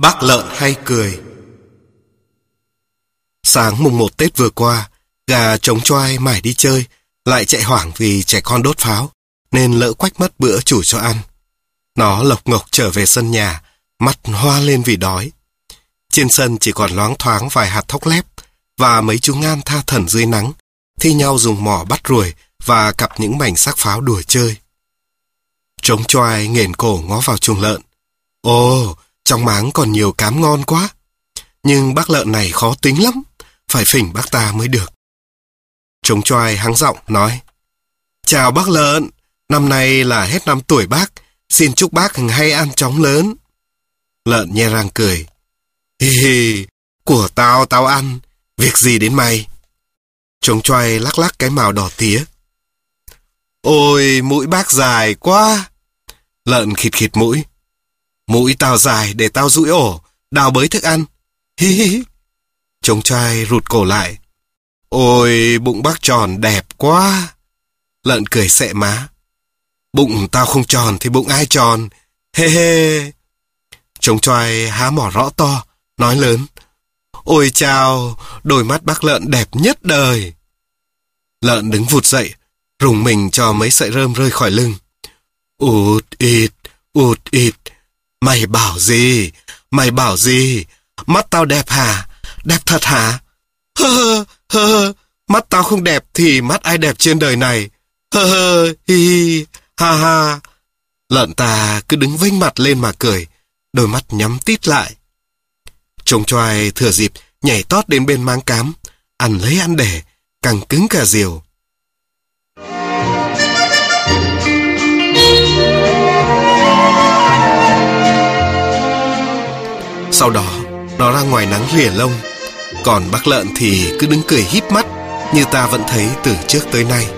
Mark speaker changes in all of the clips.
Speaker 1: Bác lợn hay cười Sáng mùng một Tết vừa qua, gà trống choai mải đi chơi, lại chạy hoảng vì trẻ con đốt pháo, nên lỡ quách mất bữa chủ cho ăn. Nó lộc ngộc trở về sân nhà, mắt hoa lên vì đói. Trên sân chỉ còn loáng thoáng vài hạt thóc lép, và mấy chú ngan tha thần dưới nắng, thi nhau dùng mỏ bắt ruồi và cặp những mảnh xác pháo đùa chơi. Trống choai nghền cổ ngó vào chuồng lợn. Ồ, trong máng còn nhiều cám ngon quá. Nhưng bác lợn này khó tính lắm, phải phỉnh bác ta mới được. Trống choai hắng giọng nói, Chào bác lợn, năm nay là hết năm tuổi bác, xin chúc bác hay ăn chóng lớn. Lợn nhe răng cười, Hi hi, của tao tao ăn, việc gì đến mày? Trống choai lắc lắc cái màu đỏ tía. Ôi, mũi bác dài quá. Lợn khịt khịt mũi. Mũi tao dài để tao rũi ổ, đào bới thức ăn. Hi hi. Trống trai rụt cổ lại. Ôi, bụng bác tròn đẹp quá. Lợn cười sẹ má. Bụng tao không tròn thì bụng ai tròn. Hê hê. Trống trai há mỏ rõ to, nói lớn. Ôi chào, đôi mắt bác lợn đẹp nhất đời. Lợn đứng vụt dậy, rùng mình cho mấy sợi rơm rơi khỏi lưng. út ịt, út ịt. Mày bảo gì? Mày bảo gì? Mắt tao đẹp hả? Đẹp thật hả? Hơ hơ, hơ hơ. Mắt tao không đẹp thì mắt ai đẹp trên đời này? Hơ hơ, hi hi, ha ha. Lợn ta cứ đứng vênh mặt lên mà cười, đôi mắt nhắm tít lại. Trông choai thừa dịp nhảy tót đến bên máng cám, ăn lấy ăn để, càng cứng cả diều. Sau đó, nó ra ngoài nắng lìa lông, còn bác lợn thì cứ đứng cười híp mắt như ta vẫn thấy từ trước tới nay.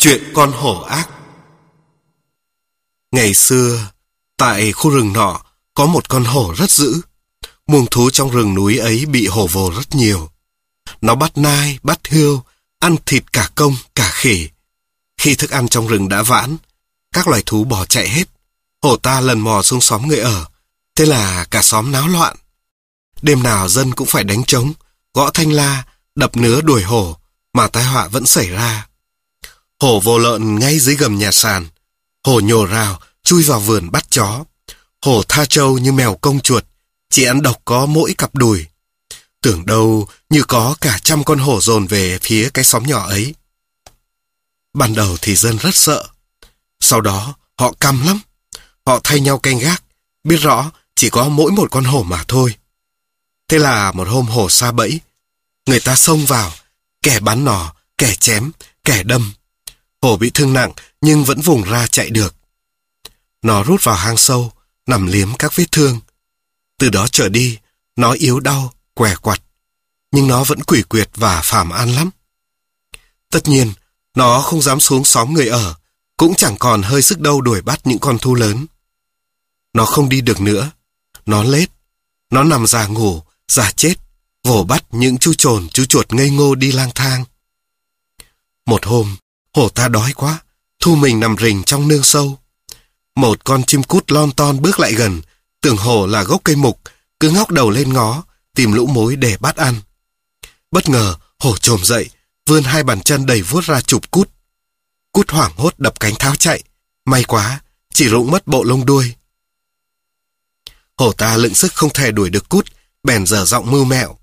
Speaker 1: Chuyện con hổ ác Ngày xưa, tại khu rừng nọ, có một con hổ rất dữ. Muông thú trong rừng núi ấy bị hổ vồ rất nhiều. Nó bắt nai, bắt hươu, ăn thịt cả công, cả khỉ. Khi thức ăn trong rừng đã vãn, các loài thú bỏ chạy hết. Hổ ta lần mò xuống xóm người ở, thế là cả xóm náo loạn. Đêm nào dân cũng phải đánh trống, gõ thanh la, đập nứa đuổi hổ, mà tai họa vẫn xảy ra. Hổ vô lợn ngay dưới gầm nhà sàn. Hổ nhổ rào, chui vào vườn bắt chó. Hổ tha trâu như mèo công chuột, chỉ ăn độc có mỗi cặp đùi. Tưởng đâu như có cả trăm con hổ dồn về phía cái xóm nhỏ ấy. Ban đầu thì dân rất sợ. Sau đó họ căm lắm. Họ thay nhau canh gác, biết rõ chỉ có mỗi một con hổ mà thôi. Thế là một hôm hổ xa bẫy, người ta xông vào, kẻ bắn nỏ, kẻ chém, kẻ đâm. Hổ bị thương nặng nhưng vẫn vùng ra chạy được. Nó rút vào hang sâu, nằm liếm các vết thương. Từ đó trở đi, nó yếu đau, què quặt. Nhưng nó vẫn quỷ quyệt và phàm ăn lắm. Tất nhiên, nó không dám xuống xóm người ở, cũng chẳng còn hơi sức đâu đuổi bắt những con thu lớn. Nó không đi được nữa. Nó lết. Nó nằm già ngủ, già chết, vồ bắt những chú trồn, chú chuột ngây ngô đi lang thang. Một hôm, Hổ ta đói quá, thu mình nằm rình trong nương sâu. Một con chim cút lon ton bước lại gần, tưởng hổ là gốc cây mục, cứ ngóc đầu lên ngó, tìm lũ mối để bắt ăn. Bất ngờ, hổ trồm dậy, vươn hai bàn chân đầy vuốt ra chụp cút. Cút hoảng hốt đập cánh tháo chạy. May quá, chỉ rụng mất bộ lông đuôi. Hổ ta lựng sức không thể đuổi được cút, bèn dở giọng mưu mẹo.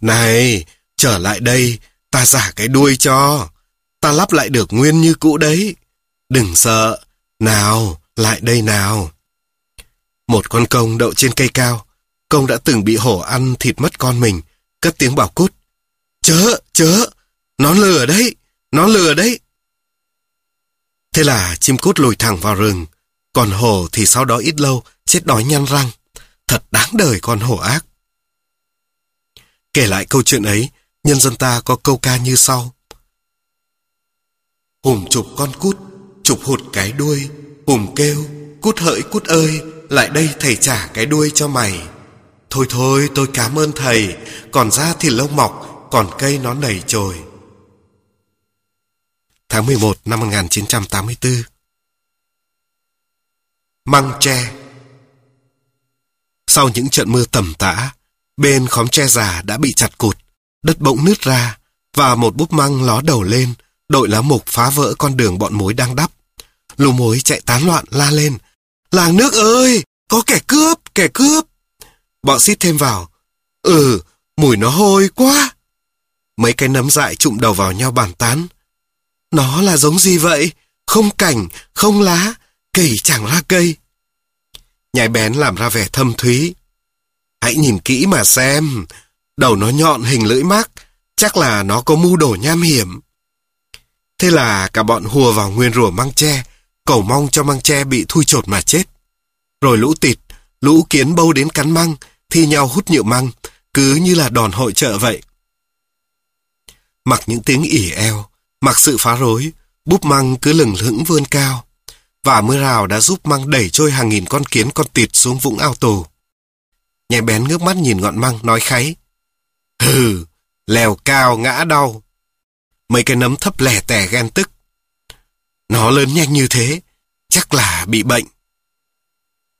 Speaker 1: Này, trở lại đây, ta giả cái đuôi cho ta lắp lại được nguyên như cũ đấy. Đừng sợ, nào, lại đây nào. Một con công đậu trên cây cao, công đã từng bị hổ ăn thịt mất con mình, cất tiếng bảo cút. Chớ, chớ, nó lừa đấy, nó lừa đấy. Thế là chim cút lùi thẳng vào rừng, còn hổ thì sau đó ít lâu chết đói nhăn răng. Thật đáng đời con hổ ác. Kể lại câu chuyện ấy, nhân dân ta có câu ca như sau hùm chụp con cút, chụp hụt cái đuôi, hùm kêu, cút hỡi cút ơi, lại đây thầy trả cái đuôi cho mày. Thôi thôi, tôi cảm ơn thầy, còn ra thì lông mọc, còn cây nó nảy trồi. Tháng 11 năm 1984 Măng tre Sau những trận mưa tầm tã, bên khóm tre già đã bị chặt cụt, đất bỗng nứt ra, và một búp măng ló đầu lên, đội lá mục phá vỡ con đường bọn mối đang đắp. lũ mối chạy tán loạn la lên. Làng nước ơi, có kẻ cướp, kẻ cướp. Bọn xít thêm vào. Ừ, mùi nó hôi quá. Mấy cái nấm dại trụm đầu vào nhau bàn tán. Nó là giống gì vậy? Không cảnh, không lá, cây chẳng ra cây. Nhái bén làm ra vẻ thâm thúy. Hãy nhìn kỹ mà xem. Đầu nó nhọn hình lưỡi mắc, chắc là nó có mưu đồ nham hiểm. Thế là cả bọn hùa vào nguyên rủa măng tre, cầu mong cho măng tre bị thui chột mà chết. Rồi lũ tịt, lũ kiến bâu đến cắn măng, thi nhau hút nhựa măng, cứ như là đòn hội trợ vậy. Mặc những tiếng ỉ eo, mặc sự phá rối, búp măng cứ lừng lững vươn cao. Và mưa rào đã giúp măng đẩy trôi hàng nghìn con kiến con tịt xuống vũng ao tù. Nhẹ bén ngước mắt nhìn ngọn măng nói kháy. Hừ, lèo cao ngã đau. Mấy cái nấm thấp lẻ tẻ ghen tức. Nó lớn nhanh như thế, chắc là bị bệnh.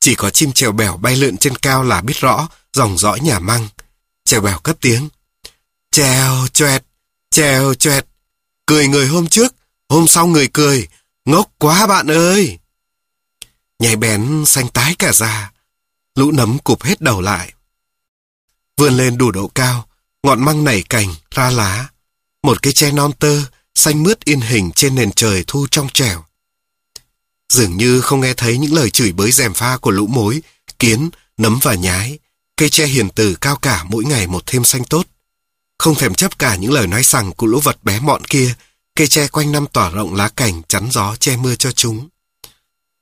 Speaker 1: Chỉ có chim trèo bèo bay lượn trên cao là biết rõ dòng dõi nhà măng. Trèo bèo cất tiếng. Trèo choẹt, trèo choẹt. Cười người hôm trước, hôm sau người cười. Ngốc quá bạn ơi! Nhảy bén xanh tái cả da. Lũ nấm cụp hết đầu lại. Vươn lên đủ độ cao, ngọn măng nảy cành, ra lá. Một cây tre non tơ, xanh mướt in hình trên nền trời thu trong trẻo. Dường như không nghe thấy những lời chửi bới dèm pha của lũ mối, kiến, nấm và nhái. Cây tre hiền từ cao cả mỗi ngày một thêm xanh tốt. Không thèm chấp cả những lời nói rằng của lũ vật bé mọn kia, cây tre quanh năm tỏa rộng lá cành chắn gió che mưa cho chúng.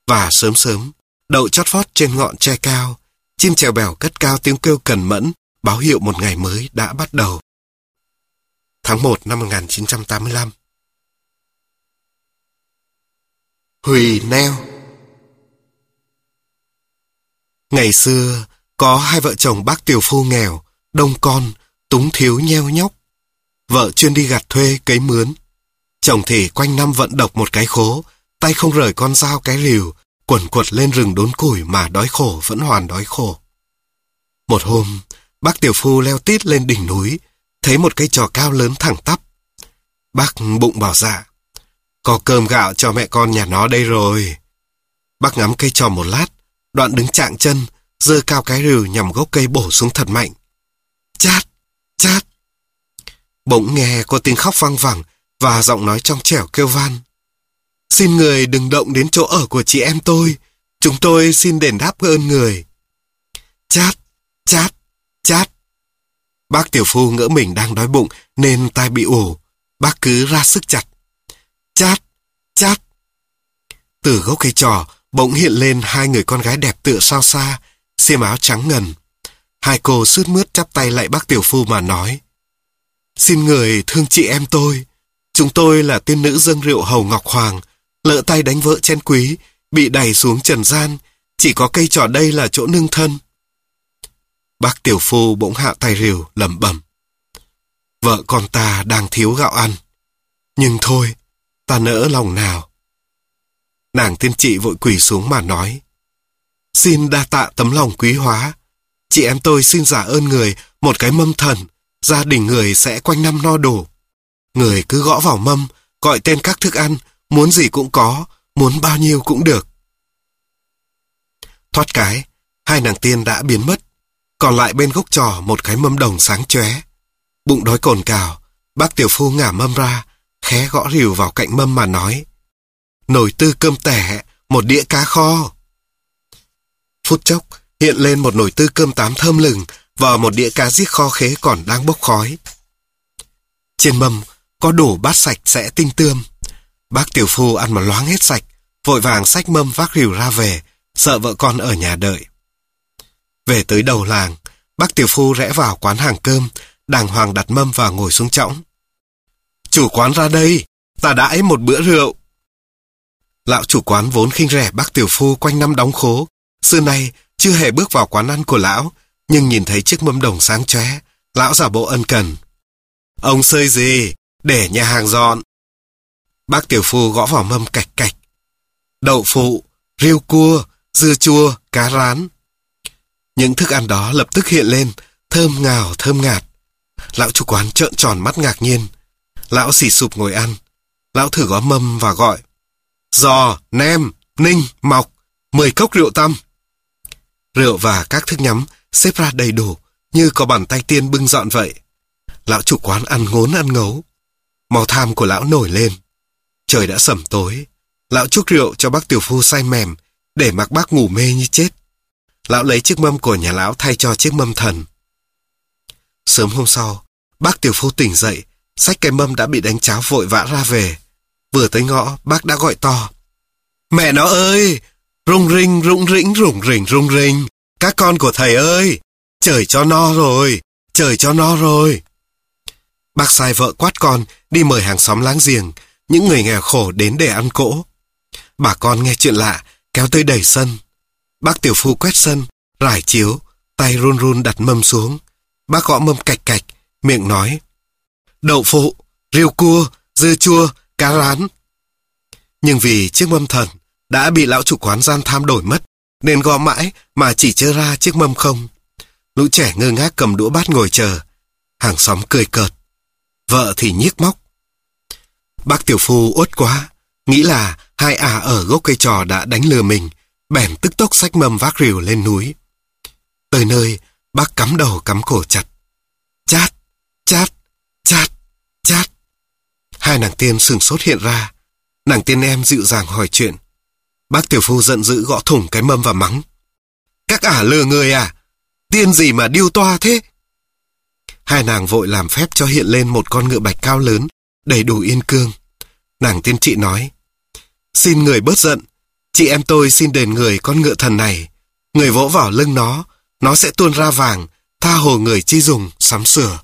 Speaker 1: Và sớm sớm, đậu chót vót trên ngọn tre cao, chim trèo bèo cất cao tiếng kêu cần mẫn, báo hiệu một ngày mới đã bắt đầu. Tháng 1 năm 1985 Hùy neo Ngày xưa, có hai vợ chồng bác tiểu phu nghèo, đông con, túng thiếu nheo nhóc. Vợ chuyên đi gặt thuê cấy mướn. Chồng thì quanh năm vận độc một cái khố, tay không rời con dao cái rìu, quẩn quật lên rừng đốn củi mà đói khổ vẫn hoàn đói khổ. Một hôm, bác tiểu phu leo tít lên đỉnh núi, thấy một cây trò cao lớn thẳng tắp. Bác bụng bảo dạ, có cơm gạo cho mẹ con nhà nó đây rồi. Bác ngắm cây trò một lát, đoạn đứng chạng chân, dơ cao cái rìu nhằm gốc cây bổ xuống thật mạnh. Chát, chát. Bỗng nghe có tiếng khóc vang vẳng và giọng nói trong trẻo kêu van. Xin người đừng động đến chỗ ở của chị em tôi. Chúng tôi xin đền đáp ơn người. Chát, chát, chát. Bác tiểu phu ngỡ mình đang đói bụng nên tai bị ủ. Bác cứ ra sức chặt. Chát, chát. Từ gốc cây trò bỗng hiện lên hai người con gái đẹp tựa sao xa, xiêm áo trắng ngần. Hai cô sướt mướt chắp tay lại bác tiểu phu mà nói. Xin người thương chị em tôi. Chúng tôi là tiên nữ dâng rượu hầu Ngọc Hoàng, lỡ tay đánh vỡ chen quý, bị đẩy xuống trần gian, chỉ có cây trò đây là chỗ nương thân. Bác tiểu phu bỗng hạ tay rìu, lẩm bẩm. Vợ con ta đang thiếu gạo ăn. Nhưng thôi, ta nỡ lòng nào. Nàng tiên trị vội quỳ xuống mà nói. Xin đa tạ tấm lòng quý hóa. Chị em tôi xin giả ơn người một cái mâm thần, gia đình người sẽ quanh năm no đủ. Người cứ gõ vào mâm, gọi tên các thức ăn, muốn gì cũng có, muốn bao nhiêu cũng được. Thoát cái, hai nàng tiên đã biến mất, còn lại bên gốc trò một cái mâm đồng sáng chóe. Bụng đói cồn cào, bác tiểu phu ngả mâm ra, khé gõ rìu vào cạnh mâm mà nói. nồi tư cơm tẻ, một đĩa cá kho. Phút chốc, hiện lên một nồi tư cơm tám thơm lừng và một đĩa cá giết kho khế còn đang bốc khói. Trên mâm có đủ bát sạch sẽ tinh tươm. Bác tiểu phu ăn mà loáng hết sạch, vội vàng xách mâm vác rìu ra về, sợ vợ con ở nhà đợi. Về tới đầu làng, bác tiểu phu rẽ vào quán hàng cơm, đàng hoàng đặt mâm và ngồi xuống chõng. Chủ quán ra đây, ta đãi một bữa rượu. Lão chủ quán vốn khinh rẻ bác tiểu phu quanh năm đóng khố, xưa nay chưa hề bước vào quán ăn của lão, nhưng nhìn thấy chiếc mâm đồng sáng chóe, lão giả bộ ân cần. Ông xơi gì? Để nhà hàng dọn. Bác tiểu phu gõ vào mâm cạch cạch. Đậu phụ, riêu cua, dưa chua, cá rán. Những thức ăn đó lập tức hiện lên, thơm ngào, thơm ngạt. Lão chủ quán trợn tròn mắt ngạc nhiên. Lão xì sụp ngồi ăn. Lão thử gõ mâm và gọi. Giò, nem, ninh, mọc, mười cốc rượu tăm. Rượu và các thức nhắm xếp ra đầy đủ, như có bàn tay tiên bưng dọn vậy. Lão chủ quán ăn ngốn ăn ngấu. Màu tham của lão nổi lên. Trời đã sẩm tối. Lão chúc rượu cho bác tiểu phu say mềm, để mặc bác ngủ mê như chết. Lão lấy chiếc mâm của nhà lão thay cho chiếc mâm thần. Sớm hôm sau, bác tiểu phu tỉnh dậy, sách cái mâm đã bị đánh cháo vội vã ra về. Vừa tới ngõ, bác đã gọi to. Mẹ nó ơi! Rung rinh, rung rĩnh, rung rỉnh, rung rinh. Các con của thầy ơi! Trời cho no rồi! Trời cho no rồi! Bác sai vợ quát con đi mời hàng xóm láng giềng, những người nghèo khổ đến để ăn cỗ. Bà con nghe chuyện lạ, kéo tới đầy sân. Bác tiểu phu quét sân, rải chiếu, tay run run đặt mâm xuống. Bác gõ mâm cạch cạch, miệng nói. Đậu phụ, riêu cua, dưa chua, cá rán. Nhưng vì chiếc mâm thần đã bị lão chủ quán gian tham đổi mất, nên gõ mãi mà chỉ chơ ra chiếc mâm không. Lũ trẻ ngơ ngác cầm đũa bát ngồi chờ. Hàng xóm cười cợt. Vợ thì nhiếc móc. Bác tiểu phu uất quá, nghĩ là hai ả ở gốc cây trò đã đánh lừa mình, bèn tức tốc sách mâm vác rìu lên núi. Tới nơi, bác cắm đầu cắm cổ chặt. Chát, chát, chát, chát. Hai nàng tiên sừng sốt hiện ra. Nàng tiên em dịu dàng hỏi chuyện. Bác tiểu phu giận dữ gõ thủng cái mâm và mắng. Các ả lừa người à? Tiên gì mà điêu toa thế? Hai nàng vội làm phép cho hiện lên một con ngựa bạch cao lớn, đầy đủ yên cương. Nàng tiên trị nói, Xin người bớt giận, chị em tôi xin đền người con ngựa thần này. Người vỗ vào lưng nó, nó sẽ tuôn ra vàng, tha hồ người chi dùng, sắm sửa.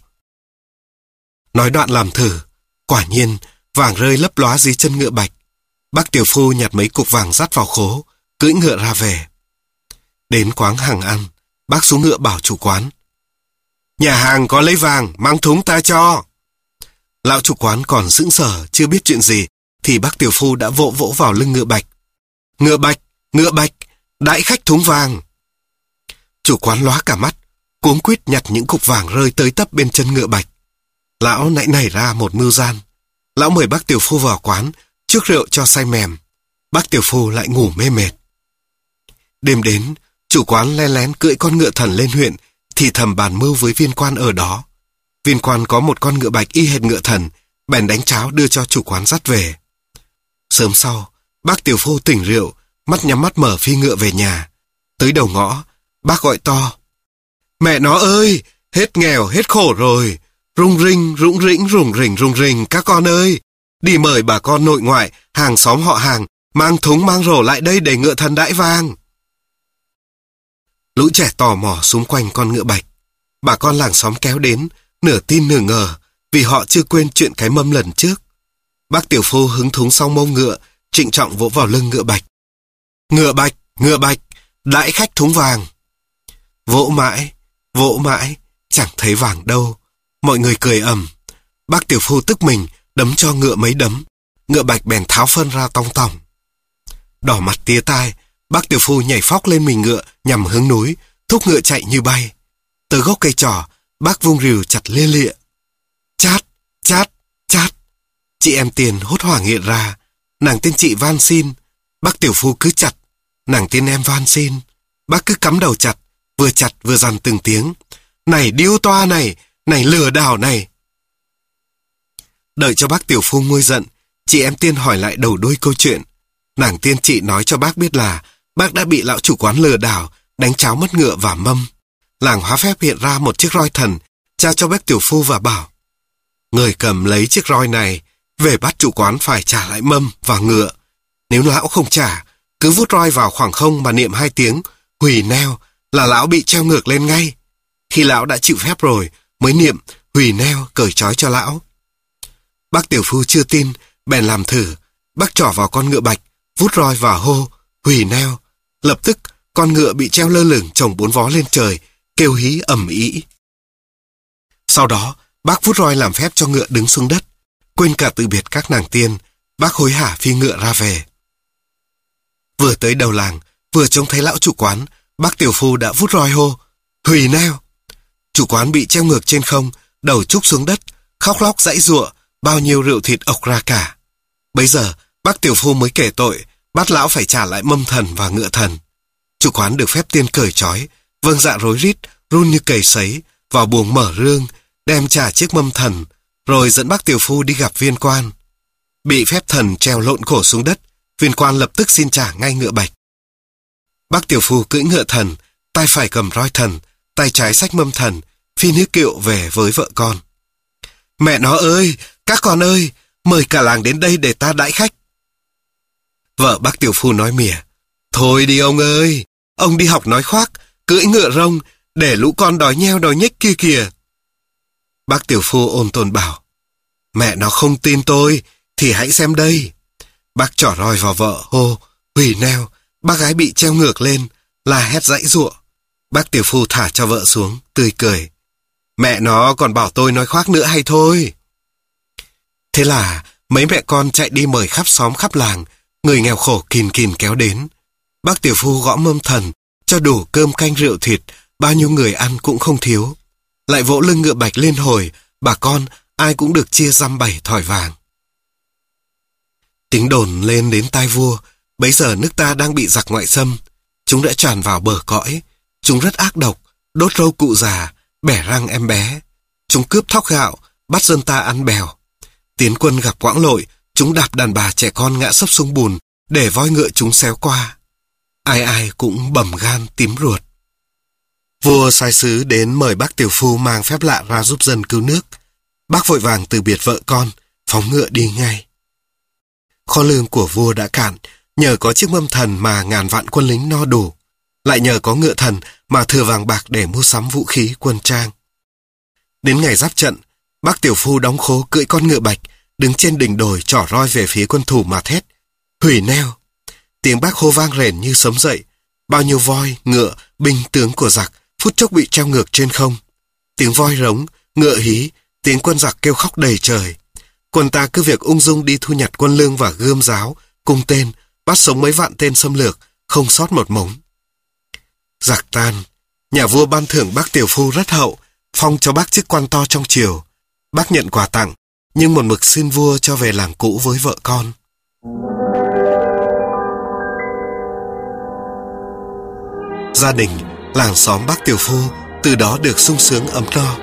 Speaker 1: Nói đoạn làm thử, quả nhiên, vàng rơi lấp lóa dưới chân ngựa bạch. Bác tiểu phu nhặt mấy cục vàng dắt vào khố, cưỡi ngựa ra về. Đến quán hàng ăn, bác xuống ngựa bảo chủ quán. Nhà hàng có lấy vàng, mang thúng ta cho. Lão chủ quán còn sững sờ, chưa biết chuyện gì, thì bác tiểu phu đã vỗ vỗ vào lưng ngựa bạch. Ngựa bạch, ngựa bạch, đại khách thúng vàng. Chủ quán lóa cả mắt, cuống quýt nhặt những cục vàng rơi tới tấp bên chân ngựa bạch. Lão nãy nảy ra một mưu gian. Lão mời bác tiểu phu vào quán, trước rượu cho say mềm. Bác tiểu phu lại ngủ mê mệt. Đêm đến, chủ quán len lén cưỡi con ngựa thần lên huyện, thì thầm bàn mưu với viên quan ở đó. Viên quan có một con ngựa bạch y hệt ngựa thần, bèn đánh cháo đưa cho chủ quán dắt về. Sớm sau, bác tiểu phu tỉnh rượu, mắt nhắm mắt mở phi ngựa về nhà. Tới đầu ngõ, bác gọi to. Mẹ nó ơi, hết nghèo, hết khổ rồi. Rung rinh, rũng rĩnh, rùng rỉnh, rung rình, các con ơi. Đi mời bà con nội ngoại, hàng xóm họ hàng, mang thúng mang rổ lại đây để ngựa thần đãi vang. Lũ trẻ tò mò xung quanh con ngựa bạch. Bà con làng xóm kéo đến, nửa tin nửa ngờ, vì họ chưa quên chuyện cái mâm lần trước. Bác tiểu phu hứng thúng xong mông ngựa, trịnh trọng vỗ vào lưng ngựa bạch. Ngựa bạch, ngựa bạch, đãi khách thúng vàng. Vỗ mãi, vỗ mãi, chẳng thấy vàng đâu. Mọi người cười ầm. Bác tiểu phu tức mình, đấm cho ngựa mấy đấm. Ngựa bạch bèn tháo phân ra tong tòng. Đỏ mặt tía tai, bác tiểu phu nhảy phóc lên mình ngựa nhằm hướng núi, thúc ngựa chạy như bay. Từ gốc cây trò, bác vung rìu chặt lia lịa. Chát, chát, chát. Chị em tiền hốt hoảng hiện ra. Nàng tên chị van xin. Bác tiểu phu cứ chặt. Nàng tên em van xin. Bác cứ cắm đầu chặt. Vừa chặt vừa dằn từng tiếng. Này điêu toa này. Này lừa đảo này. Đợi cho bác tiểu phu nguôi giận. Chị em tiên hỏi lại đầu đuôi câu chuyện. nàng tiên chị nói cho bác biết là bác đã bị lão chủ quán lừa đảo, đánh cháo mất ngựa và mâm. Làng hóa phép hiện ra một chiếc roi thần, trao cho bác tiểu phu và bảo. Người cầm lấy chiếc roi này, về bắt chủ quán phải trả lại mâm và ngựa. Nếu lão không trả, cứ vút roi vào khoảng không mà niệm hai tiếng, hủy neo, là lão bị treo ngược lên ngay. Khi lão đã chịu phép rồi, mới niệm, hủy neo, cởi trói cho lão. Bác tiểu phu chưa tin, bèn làm thử. Bác trỏ vào con ngựa bạch, vút roi vào hô, hủy neo. Lập tức, con ngựa bị treo lơ lửng trồng bốn vó lên trời, kêu hí ầm ĩ. Sau đó, bác vút roi làm phép cho ngựa đứng xuống đất. Quên cả từ biệt các nàng tiên, bác hối hả phi ngựa ra về. Vừa tới đầu làng, vừa trông thấy lão chủ quán, bác tiểu phu đã vút roi hô, hủy neo. Chủ quán bị treo ngược trên không, đầu trúc xuống đất, khóc lóc dãy giụa, bao nhiêu rượu thịt ộc ra cả. Bây giờ, bác tiểu phu mới kể tội, bắt lão phải trả lại mâm thần và ngựa thần. Chủ quán được phép tiên cởi trói, vâng dạ rối rít, run như cầy sấy, vào buồng mở rương, đem trả chiếc mâm thần, rồi dẫn bác tiểu phu đi gặp viên quan. Bị phép thần treo lộn cổ xuống đất, viên quan lập tức xin trả ngay ngựa bạch. Bác tiểu phu cưỡi ngựa thần, tay phải cầm roi thần, tay trái sách mâm thần, phi nước kiệu về với vợ con. Mẹ nó ơi, các con ơi, mời cả làng đến đây để ta đãi khách. Vợ bác tiểu phu nói mỉa, thôi đi ông ơi, ông đi học nói khoác, cưỡi ngựa rông, để lũ con đói nheo đói nhích kia kìa. Bác tiểu phu ôn tồn bảo, mẹ nó không tin tôi, thì hãy xem đây. Bác trỏ roi vào vợ, hô, hủy neo, bác gái bị treo ngược lên, là hét dãy ruộng. Bác tiểu phu thả cho vợ xuống, tươi cười. Mẹ nó còn bảo tôi nói khoác nữa hay thôi. Thế là mấy mẹ con chạy đi mời khắp xóm khắp làng, người nghèo khổ kìn kìn kéo đến. Bác tiểu phu gõ mâm thần, cho đủ cơm canh rượu thịt, bao nhiêu người ăn cũng không thiếu. Lại vỗ lưng ngựa bạch lên hồi, bà con ai cũng được chia răm bảy thỏi vàng. Tiếng đồn lên đến tai vua, bấy giờ nước ta đang bị giặc ngoại xâm. Chúng đã tràn vào bờ cõi, chúng rất ác độc, đốt râu cụ già, bẻ răng em bé. Chúng cướp thóc gạo, bắt dân ta ăn bèo. Tiến quân gặp quãng lội, chúng đạp đàn bà trẻ con ngã sấp xuống bùn, để voi ngựa chúng xéo qua. Ai ai cũng bầm gan tím ruột. Vua sai sứ đến mời bác tiểu phu mang phép lạ ra giúp dân cứu nước. Bác vội vàng từ biệt vợ con, phóng ngựa đi ngay. Kho lương của vua đã cạn, nhờ có chiếc mâm thần mà ngàn vạn quân lính no đủ. Lại nhờ có ngựa thần mà thừa vàng bạc để mua sắm vũ khí quân trang. Đến ngày giáp trận, bác tiểu phu đóng khố cưỡi con ngựa bạch, đứng trên đỉnh đồi trỏ roi về phía quân thủ mà thét. Hủy neo! Tiếng bác hô vang rền như sấm dậy. Bao nhiêu voi, ngựa, binh tướng của giặc phút chốc bị treo ngược trên không. Tiếng voi rống, ngựa hí, tiếng quân giặc kêu khóc đầy trời. Quân ta cứ việc ung dung đi thu nhặt quân lương và gươm giáo, cung tên, bắt sống mấy vạn tên xâm lược, không sót một mống. Giặc tan, nhà vua ban thưởng bác tiểu phu rất hậu, phong cho bác chức quan to trong triều. Bác nhận quà tặng, nhưng một mực xin vua cho về làng cũ với vợ con. Gia đình, làng xóm bác tiểu phu từ đó được sung sướng ấm no.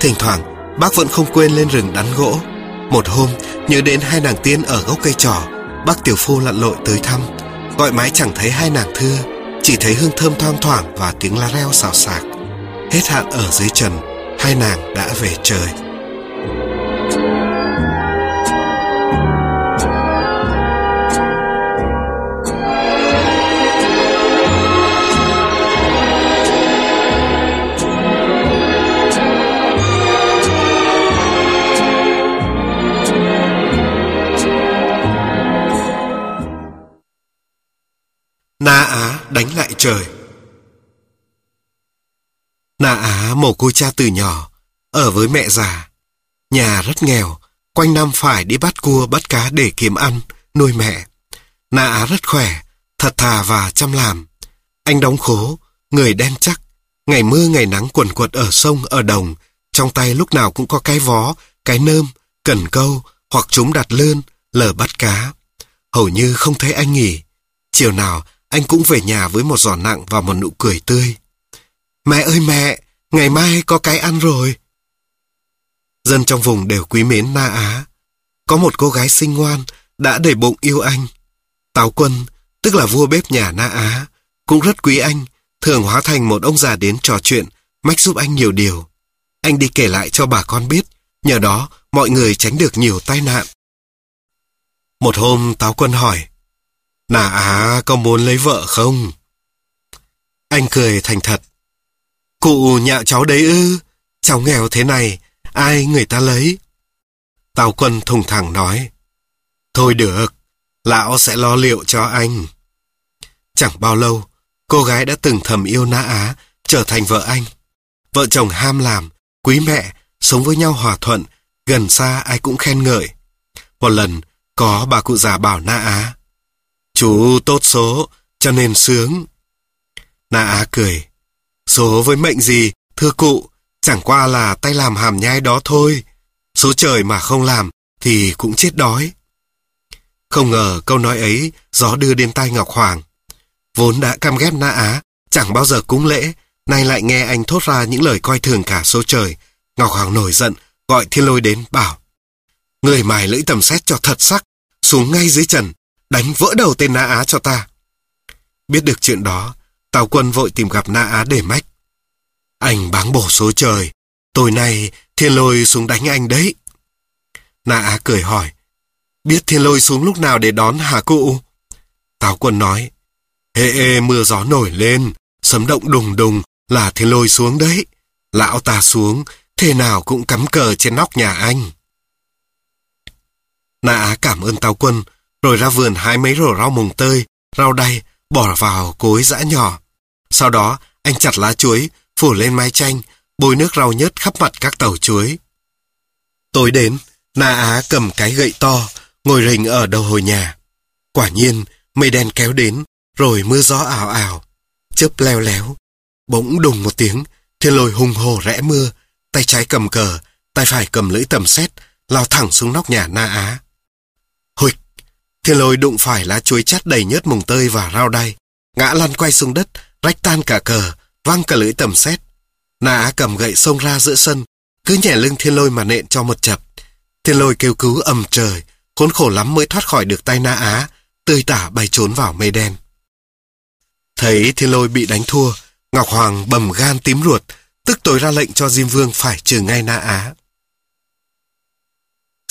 Speaker 1: Thỉnh thoảng, bác vẫn không quên lên rừng đắn gỗ. Một hôm, nhớ đến hai nàng tiên ở gốc cây trò, bác tiểu phu lặn lội tới thăm. Gọi mãi chẳng thấy hai nàng thưa, chỉ thấy hương thơm thoang thoảng và tiếng lá reo xào xạc. Hết hạn ở dưới trần, hai nàng đã về trời. Trời Na Á mồ côi cha từ nhỏ, ở với mẹ già. Nhà rất nghèo, quanh năm phải đi bắt cua bắt cá để kiếm ăn, nuôi mẹ. Na Á rất khỏe, thật thà và chăm làm. Anh đóng khố, người đen chắc, ngày mưa ngày nắng quần quật ở sông, ở đồng, trong tay lúc nào cũng có cái vó, cái nơm, cần câu, hoặc chúng đặt lươn, lờ bắt cá. Hầu như không thấy anh nghỉ. Chiều nào anh cũng về nhà với một giỏ nặng và một nụ cười tươi. Mẹ ơi mẹ, ngày mai có cái ăn rồi. Dân trong vùng đều quý mến Na Á. Có một cô gái xinh ngoan, đã đầy bụng yêu anh. Tào quân, tức là vua bếp nhà Na Á, cũng rất quý anh, thường hóa thành một ông già đến trò chuyện, mách giúp anh nhiều điều. Anh đi kể lại cho bà con biết, nhờ đó mọi người tránh được nhiều tai nạn. Một hôm Táo Quân hỏi, Na Á có muốn lấy vợ không? Anh cười thành thật. Cụ nhạo cháu đấy ư, cháu nghèo thế này, ai người ta lấy? Tào Quân thùng thẳng nói, Thôi được, lão sẽ lo liệu cho anh. Chẳng bao lâu, cô gái đã từng thầm yêu Na Á, trở thành vợ anh. Vợ chồng ham làm, quý mẹ, sống với nhau hòa thuận, gần xa ai cũng khen ngợi. Một lần, có bà cụ già bảo Na Á, Chú tốt số, cho nên sướng. Na Á cười, số với mệnh gì, thưa cụ, chẳng qua là tay làm hàm nhai đó thôi. Số trời mà không làm thì cũng chết đói. Không ngờ câu nói ấy gió đưa đến tai Ngọc Hoàng. Vốn đã căm ghét Na Á, chẳng bao giờ cúng lễ, nay lại nghe anh thốt ra những lời coi thường cả số trời. Ngọc Hoàng nổi giận, gọi thiên lôi đến, bảo. Người mài lưỡi tầm xét cho thật sắc, xuống ngay dưới trần, đánh vỡ đầu tên Na Á cho ta. Biết được chuyện đó, Tào quân vội tìm gặp Na Á để mách. Anh báng bổ số trời, tối nay thiên lôi xuống đánh anh đấy. Na Á cười hỏi, biết thiên lôi xuống lúc nào để đón hả cụ? Tào quân nói, hê ê mưa gió nổi lên, sấm động đùng đùng là thiên lôi xuống đấy. Lão ta xuống, thế nào cũng cắm cờ trên nóc nhà anh. Na Á cảm ơn Tào quân, rồi ra vườn hái mấy rổ rau mùng tơi, rau đay, bỏ vào cối giã nhỏ. Sau đó, anh chặt lá chuối, phủ lên mái chanh, bôi nước rau nhớt khắp mặt các tàu chuối. Tối đến, Na Á cầm cái gậy to, ngồi rình ở đầu hồi nhà. Quả nhiên, mây đen kéo đến, rồi mưa gió ảo ảo, chớp leo léo. Bỗng đùng một tiếng, thiên lôi hùng hồ rẽ mưa, tay trái cầm cờ, tay phải cầm lưỡi tầm xét, lao thẳng xuống nóc nhà Na Á. Thiên lôi đụng phải lá chuối chát đầy nhớt mùng tơi và rau đay, ngã lăn quay xuống đất, rách tan cả cờ, văng cả lưỡi tầm xét. Na Á cầm gậy xông ra giữa sân, cứ nhảy lưng thiên lôi mà nện cho một chập. Thiên lôi kêu cứu ầm trời, khốn khổ lắm mới thoát khỏi được tay Na Á, tươi tả bay trốn vào mây đen. Thấy thiên lôi bị đánh thua, Ngọc Hoàng bầm gan tím ruột, tức tối ra lệnh cho Diêm Vương phải trừ ngay Na Á.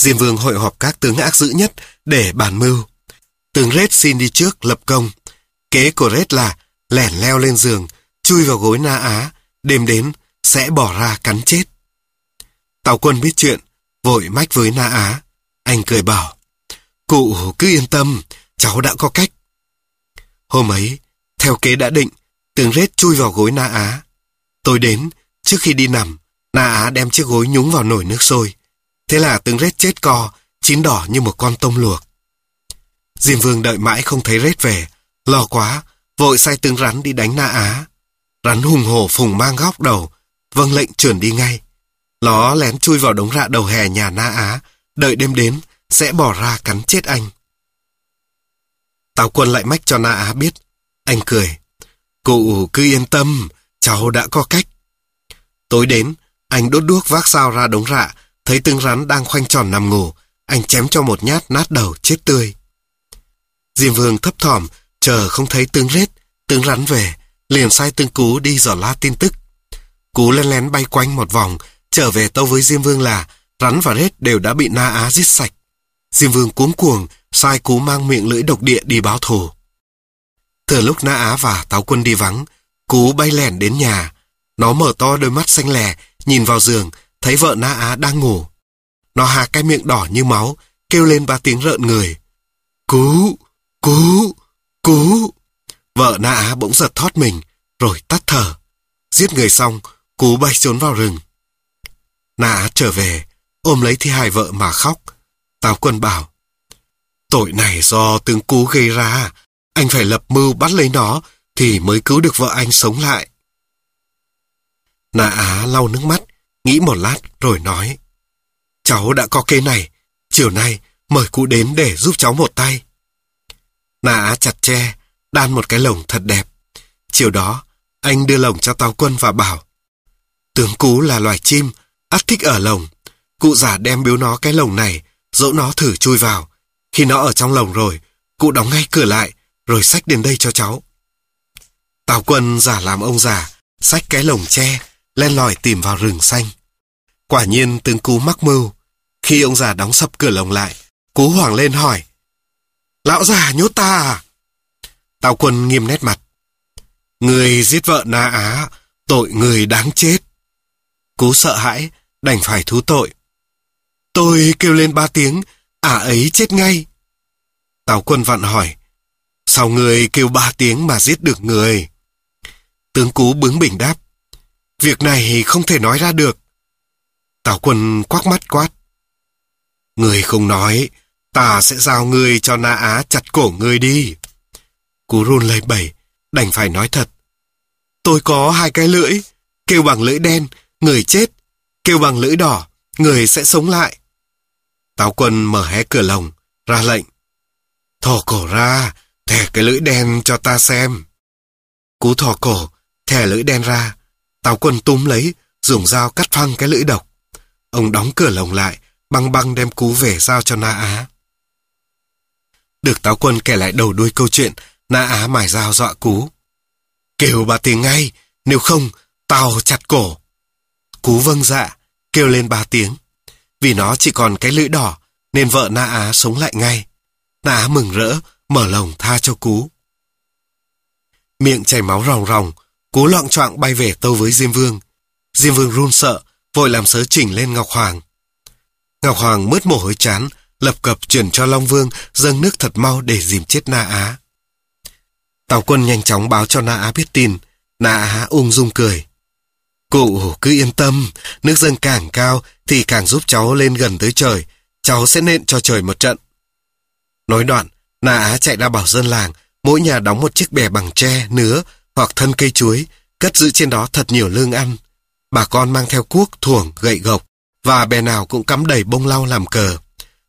Speaker 1: Diêm Vương hội họp các tướng ác dữ nhất để bàn mưu. Tướng Rết xin đi trước lập công. Kế của Rết là lẻn leo lên giường, chui vào gối Na Á, đêm đến sẽ bỏ ra cắn chết. Tào quân biết chuyện, vội mách với Na Á. Anh cười bảo, cụ cứ yên tâm, cháu đã có cách. Hôm ấy, theo kế đã định, tướng rết chui vào gối Na Á. Tôi đến, trước khi đi nằm, Na Á đem chiếc gối nhúng vào nồi nước sôi. Thế là tướng rết chết co, chín đỏ như một con tôm luộc. Diêm Vương đợi mãi không thấy rết về, lo quá, vội sai tướng rắn đi đánh Na Á. Rắn hùng hổ phùng mang góc đầu, vâng lệnh chuẩn đi ngay. Nó lén chui vào đống rạ đầu hè nhà Na Á, đợi đêm đến, sẽ bỏ ra cắn chết anh. Tào quân lại mách cho Na Á biết. Anh cười. Cụ cứ yên tâm, cháu đã có cách. Tối đến, anh đốt đuốc vác sao ra đống rạ, thấy tương rắn đang khoanh tròn nằm ngủ. Anh chém cho một nhát nát đầu chết tươi. Diêm vương thấp thỏm, chờ không thấy tương rết, tương rắn về, liền sai tương cú đi dò la tin tức. Cú len lén bay quanh một vòng, trở về tâu với Diêm Vương là rắn và rết đều đã bị Na Á giết sạch. Diêm Vương cuống cuồng, sai cú mang miệng lưỡi độc địa đi báo thù. Thừa lúc Na Á và Táo Quân đi vắng, cú bay lẻn đến nhà. Nó mở to đôi mắt xanh lè, nhìn vào giường, thấy vợ Na Á đang ngủ. Nó hà cái miệng đỏ như máu, kêu lên ba tiếng rợn người. Cú, cú, cú. Vợ Na Á bỗng giật thoát mình, rồi tắt thở. Giết người xong, cú bay trốn vào rừng. Na Á trở về, ôm lấy thi hài vợ mà khóc. Tào quân bảo, tội này do tướng cú gây ra, anh phải lập mưu bắt lấy nó thì mới cứu được vợ anh sống lại. Na Á lau nước mắt, nghĩ một lát rồi nói, cháu đã có kế này, chiều nay mời cụ đến để giúp cháu một tay. Na Á chặt tre, đan một cái lồng thật đẹp. Chiều đó, anh đưa lồng cho Tào Quân và bảo, tướng cú là loài chim, ắt thích ở lồng. Cụ già đem biếu nó cái lồng này, dỗ nó thử chui vào. Khi nó ở trong lồng rồi, cụ đóng ngay cửa lại, rồi xách đến đây cho cháu. Tào quân giả làm ông già, xách cái lồng tre, len lỏi tìm vào rừng xanh. Quả nhiên tướng cú mắc mưu. Khi ông già đóng sập cửa lồng lại, cú hoảng lên hỏi. Lão già nhốt ta à? Tào quân nghiêm nét mặt. Người giết vợ Na Á, tội người đáng chết. Cú sợ hãi, đành phải thú tội. Tôi kêu lên ba tiếng, ả ấy chết ngay. Tào quân vặn hỏi, sao người kêu ba tiếng mà giết được người? Tướng Cú bướng bỉnh đáp, việc này không thể nói ra được. Tào quân quắc mắt quát. Người không nói, ta sẽ giao người cho Na Á chặt cổ người đi. Cú run lấy bẩy, đành phải nói thật. Tôi có hai cái lưỡi, kêu bằng lưỡi đen, người chết, kêu bằng lưỡi đỏ, người sẽ sống lại. tào quân mở hé cửa lồng, ra lệnh. Thò cổ ra, thẻ cái lưỡi đen cho ta xem. Cú thò cổ, thẻ lưỡi đen ra tào quân túm lấy, dùng dao cắt phăng cái lưỡi độc. Ông đóng cửa lồng lại, băng băng đem cú về giao cho Na Á. Được táo quân kể lại đầu đuôi câu chuyện, Na Á mải dao dọa cú. Kêu bà tiếng ngay, nếu không, tao chặt cổ. Cú vâng dạ, kêu lên ba tiếng. Vì nó chỉ còn cái lưỡi đỏ, nên vợ Na Á sống lại ngay. Na Á mừng rỡ, mở lồng tha cho Cú. Miệng chảy máu ròng ròng, Cú loạn trọng bay về tâu với Diêm Vương. Diêm Vương run sợ, vội làm sớ chỉnh lên Ngọc Hoàng. Ngọc Hoàng mướt mồ hôi chán, lập cập chuyển cho Long Vương dâng nước thật mau để dìm chết Na Á. Tào quân nhanh chóng báo cho Na Á biết tin. Na Á ung dung cười. Cụ cứ yên tâm, nước dâng càng cao thì càng giúp cháu lên gần tới trời. Cháu sẽ nện cho trời một trận. Nói đoạn, Na Á chạy ra bảo dân làng, mỗi nhà đóng một chiếc bè bằng tre, nứa hoặc thân cây chuối, cất giữ trên đó thật nhiều lương ăn. Bà con mang theo cuốc, thuồng, gậy gộc, và bè nào cũng cắm đầy bông lau làm cờ.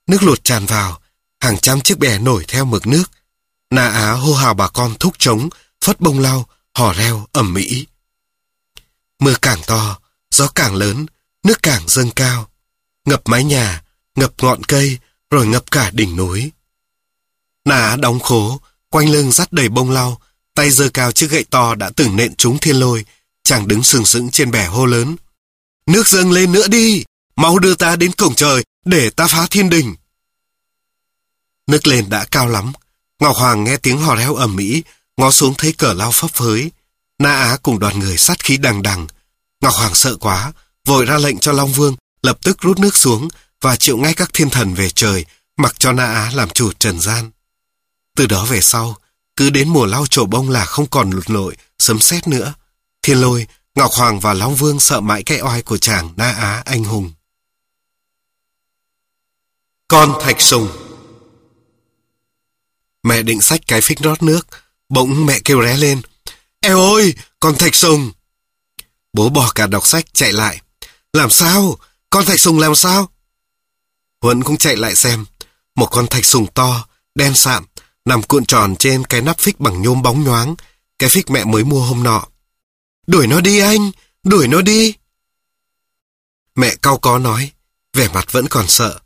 Speaker 1: Nước lụt tràn vào, hàng trăm chiếc bè nổi theo mực nước. Na Á hô hào bà con thúc trống, phất bông lau, hò reo, ẩm mỹ. Mưa càng to, gió càng lớn, nước càng dâng cao. Ngập mái nhà, ngập ngọn cây, rồi ngập cả đỉnh núi. Nà đóng khố, quanh lưng dắt đầy bông lau, tay giơ cao chiếc gậy to đã từng nện trúng thiên lôi, chàng đứng sừng sững trên bè hô lớn. Nước dâng lên nữa đi, mau đưa ta đến cổng trời để ta phá thiên đình. Nước lên đã cao lắm, Ngọc Hoàng nghe tiếng hò reo ầm ĩ, ngó xuống thấy cờ lao phấp phới, Na Á cùng đoàn người sát khí đằng đằng. Ngọc Hoàng sợ quá, vội ra lệnh cho Long Vương lập tức rút nước xuống và triệu ngay các thiên thần về trời, mặc cho Na Á làm chủ trần gian. Từ đó về sau, cứ đến mùa lau trổ bông là không còn lụt lội, sấm sét nữa. Thiên lôi, Ngọc Hoàng và Long Vương sợ mãi cái oai của chàng Na Á anh hùng. Con Thạch Sùng Mẹ định sách cái phích rót nước, bỗng mẹ kêu ré lên. Eo ơi, con Thạch Sùng! Bố bỏ cả đọc sách chạy lại. Làm sao? Con Thạch Sùng làm sao? Huấn cũng chạy lại xem. Một con Thạch Sùng to, đen sạm, nằm cuộn tròn trên cái nắp phích bằng nhôm bóng nhoáng. Cái phích mẹ mới mua hôm nọ. Đuổi nó đi anh! Đuổi nó đi! Mẹ cau có nói, vẻ mặt vẫn còn sợ.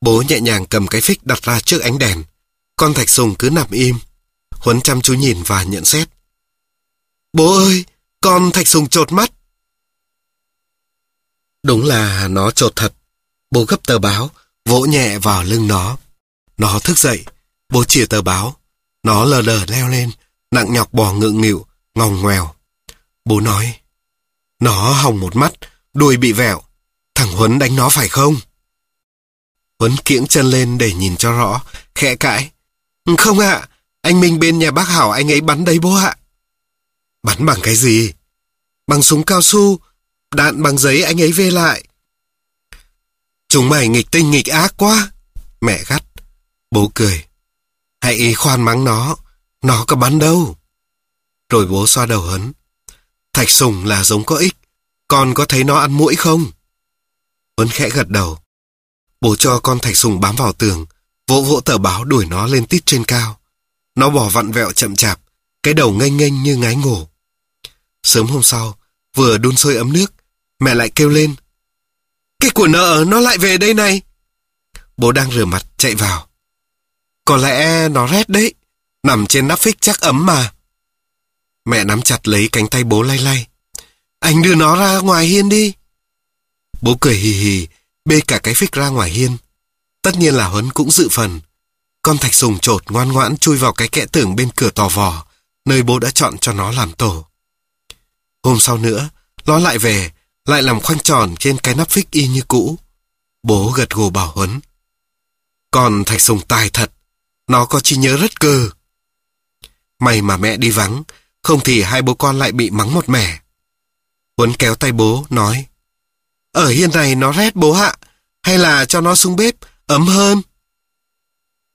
Speaker 1: Bố nhẹ nhàng cầm cái phích đặt ra trước ánh đèn. Con Thạch Sùng cứ nằm im. Huấn chăm chú nhìn và nhận xét. Bố ơi, con Thạch Sùng trột mắt. Đúng là nó trột thật. Bố gấp tờ báo, vỗ nhẹ vào lưng nó. Nó thức dậy, bố chìa tờ báo. Nó lờ đờ leo lên, nặng nhọc bò ngượng nghịu, ngòng ngoèo. Bố nói, nó hỏng một mắt, đuôi bị vẹo. Thằng Huấn đánh nó phải không? Huấn kiễng chân lên để nhìn cho rõ, khẽ cãi. Không ạ, anh Minh bên nhà bác Hảo anh ấy bắn đấy bố ạ. Bắn bằng cái gì? Bằng súng cao su, đạn bằng giấy anh ấy về lại. Chúng mày nghịch tinh nghịch ác quá. Mẹ gắt. Bố cười. Hãy khoan mắng nó, nó có bắn đâu. Rồi bố xoa đầu hấn. Thạch sùng là giống có ích, con có thấy nó ăn mũi không? Huấn khẽ gật đầu. Bố cho con thạch sùng bám vào tường, vỗ vỗ tờ báo đuổi nó lên tít trên cao. Nó bỏ vặn vẹo chậm chạp, cái đầu nghênh nghênh như ngái ngủ. Sớm hôm sau, vừa đun sôi ấm nước, mẹ lại kêu lên. Cái của nợ nó lại về đây này. Bố đang rửa mặt chạy vào. Có lẽ nó rét đấy. Nằm trên nắp phích chắc ấm mà. Mẹ nắm chặt lấy cánh tay bố lay lay. Anh đưa nó ra ngoài hiên đi. Bố cười hì hì, bê cả cái phích ra ngoài hiên. Tất nhiên là Huấn cũng dự phần. Con thạch sùng trột ngoan ngoãn chui vào cái kẽ tường bên cửa tò vò, nơi bố đã chọn cho nó làm tổ. Hôm sau nữa, nó lại về, lại làm khoanh tròn trên cái nắp phích y như cũ. Bố gật gù bảo Huấn. Còn thạch sùng tài thật, nó có trí nhớ rất cơ. May mà mẹ đi vắng, không thì hai bố con lại bị mắng một mẻ. Huấn kéo tay bố, nói. Ở hiên này nó rét bố ạ, hay là cho nó xuống bếp, ấm hơn.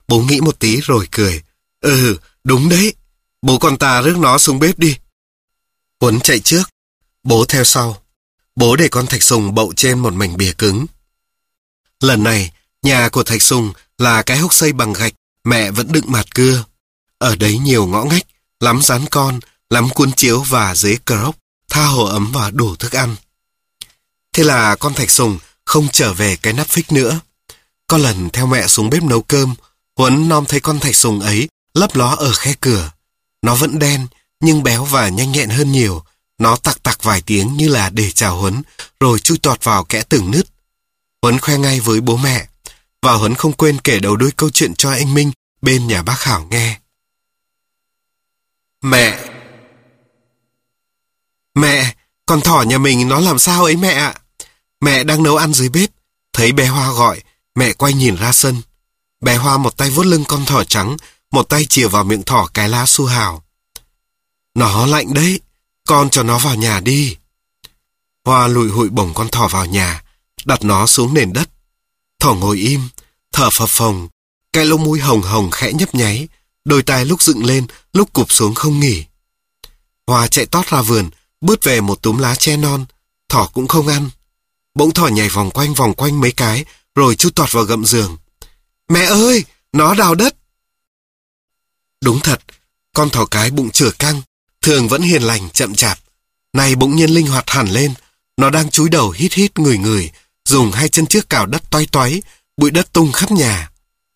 Speaker 1: Bố nghĩ một tí rồi cười. Ừ, đúng đấy. Bố con ta rước nó xuống bếp đi. Huấn chạy trước, bố theo sau. Bố để con Thạch Sùng bậu trên một mảnh bìa cứng. Lần này, nhà của Thạch Sùng là cái hốc xây bằng gạch, mẹ vẫn đựng mạt cưa. Ở đấy nhiều ngõ ngách, lắm rán con, lắm cuốn chiếu và dế cờ rốc tha hồ ấm và đủ thức ăn. Thế là con Thạch Sùng không trở về cái nắp phích nữa. Có lần theo mẹ xuống bếp nấu cơm, Huấn nom thấy con thạch sùng ấy lấp ló ở khe cửa. Nó vẫn đen, nhưng béo và nhanh nhẹn hơn nhiều. Nó tặc tặc vài tiếng như là để chào Huấn, rồi chui tọt vào kẽ từng nứt. Huấn khoe ngay với bố mẹ, và Huấn không quên kể đầu đuôi câu chuyện cho anh Minh bên nhà bác Hảo nghe. Mẹ! Mẹ! Con thỏ nhà mình nó làm sao ấy mẹ ạ? Mẹ đang nấu ăn dưới bếp, thấy bé Hoa gọi, mẹ quay nhìn ra sân. Bé Hoa một tay vuốt lưng con thỏ trắng, một tay chìa vào miệng thỏ cái lá su hào. Nó lạnh đấy, con cho nó vào nhà đi. Hoa lùi hụi bổng con thỏ vào nhà, đặt nó xuống nền đất. Thỏ ngồi im, thở phập phồng, cái lông mũi hồng hồng khẽ nhấp nháy, đôi tai lúc dựng lên, lúc cụp xuống không nghỉ. hòa chạy tót ra vườn, bứt về một túm lá che non, thỏ cũng không ăn. Bỗng thỏ nhảy vòng quanh vòng quanh mấy cái, rồi chút tọt vào gậm giường. Mẹ ơi, nó đào đất. Đúng thật, con thỏ cái bụng chửa căng, thường vẫn hiền lành, chậm chạp. Này bỗng nhiên linh hoạt hẳn lên, nó đang chúi đầu hít hít người người, dùng hai chân trước cào đất toái toái, bụi đất tung khắp nhà.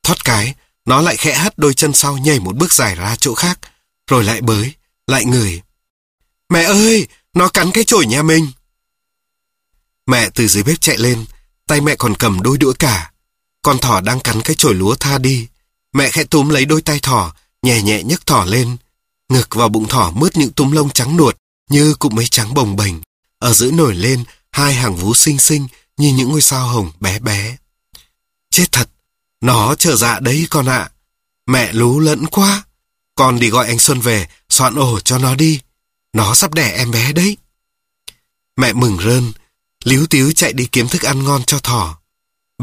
Speaker 1: Thoát cái, nó lại khẽ hất đôi chân sau nhảy một bước dài ra chỗ khác, rồi lại bới, lại người. Mẹ ơi, nó cắn cái chổi nhà mình. Mẹ từ dưới bếp chạy lên, tay mẹ còn cầm đôi đũa cả. Con thỏ đang cắn cái chổi lúa tha đi. Mẹ khẽ túm lấy đôi tay thỏ, nhẹ nhẹ nhấc thỏ lên. Ngực vào bụng thỏ mướt những túm lông trắng nuột, như cụm mấy trắng bồng bềnh. Ở giữa nổi lên hai hàng vú xinh xinh như những ngôi sao hồng bé bé. Chết thật, nó trở dạ đấy con ạ. Mẹ lú lẫn quá. Con đi gọi anh Xuân về, soạn ổ cho nó đi. Nó sắp đẻ em bé đấy. Mẹ mừng rơn, líu tíu chạy đi kiếm thức ăn ngon cho thỏ.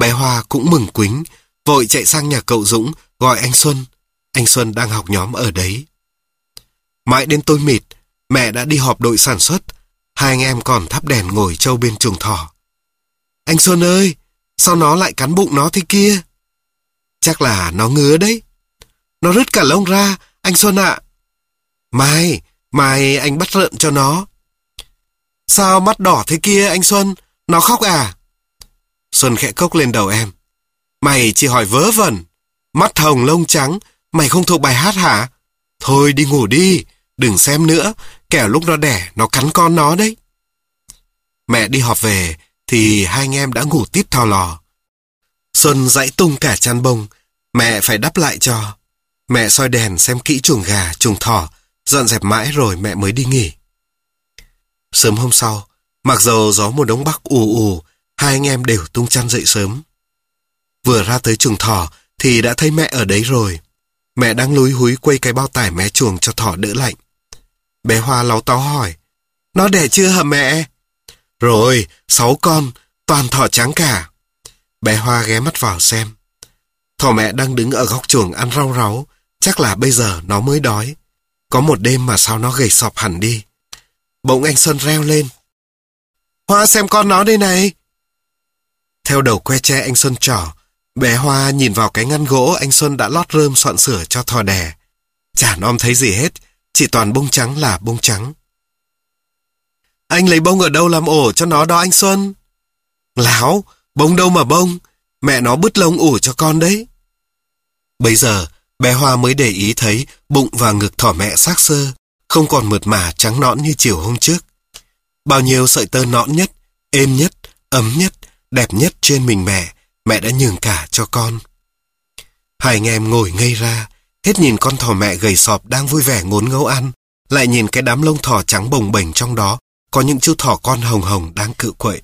Speaker 1: Bé Hoa cũng mừng quính, vội chạy sang nhà cậu Dũng gọi anh Xuân. Anh Xuân đang học nhóm ở đấy. Mãi đến tôi mịt, mẹ đã đi họp đội sản xuất. Hai anh em còn thắp đèn ngồi trâu bên chuồng thỏ. Anh Xuân ơi, sao nó lại cắn bụng nó thế kia? Chắc là nó ngứa đấy. Nó rứt cả lông ra, anh Xuân ạ. Mai, mai anh bắt lợn cho nó. Sao mắt đỏ thế kia anh Xuân? Nó khóc à? Xuân khẽ cốc lên đầu em. Mày chỉ hỏi vớ vẩn. Mắt hồng lông trắng, mày không thuộc bài hát hả? Thôi đi ngủ đi, đừng xem nữa, kẻo lúc nó đẻ nó cắn con nó đấy. Mẹ đi họp về thì hai anh em đã ngủ tiếp thao lò. Xuân dãy tung cả chăn bông, mẹ phải đắp lại cho. Mẹ soi đèn xem kỹ chuồng gà, chuồng thỏ, dọn dẹp mãi rồi mẹ mới đi nghỉ. Sớm hôm sau, mặc dầu gió mùa đông bắc ù ù, hai anh em đều tung chăn dậy sớm. Vừa ra tới chuồng thỏ thì đã thấy mẹ ở đấy rồi. Mẹ đang lúi húi quay cái bao tải mé chuồng cho thỏ đỡ lạnh. Bé Hoa láu táo hỏi, nó đẻ chưa hả mẹ? Rồi, sáu con, toàn thỏ trắng cả. Bé Hoa ghé mắt vào xem. Thỏ mẹ đang đứng ở góc chuồng ăn rau ráu, chắc là bây giờ nó mới đói. Có một đêm mà sao nó gầy sọp hẳn đi. Bỗng anh Xuân reo lên. Hoa xem con nó đây này. Theo đầu que tre anh Xuân trỏ, bé Hoa nhìn vào cái ngăn gỗ anh Xuân đã lót rơm soạn sửa cho thò đẻ. Chả nom thấy gì hết, chỉ toàn bông trắng là bông trắng. Anh lấy bông ở đâu làm ổ cho nó đó anh Xuân? Láo, bông đâu mà bông, mẹ nó bứt lông ủ cho con đấy. Bây giờ, bé Hoa mới để ý thấy bụng và ngực thỏ mẹ xác sơ, không còn mượt mà trắng nõn như chiều hôm trước. Bao nhiêu sợi tơ nõn nhất, êm nhất, ấm nhất, đẹp nhất trên mình mẹ, mẹ đã nhường cả cho con. Hai anh em ngồi ngây ra, hết nhìn con thỏ mẹ gầy sọp đang vui vẻ ngốn ngấu ăn, lại nhìn cái đám lông thỏ trắng bồng bềnh trong đó, có những chú thỏ con hồng hồng đang cự quậy.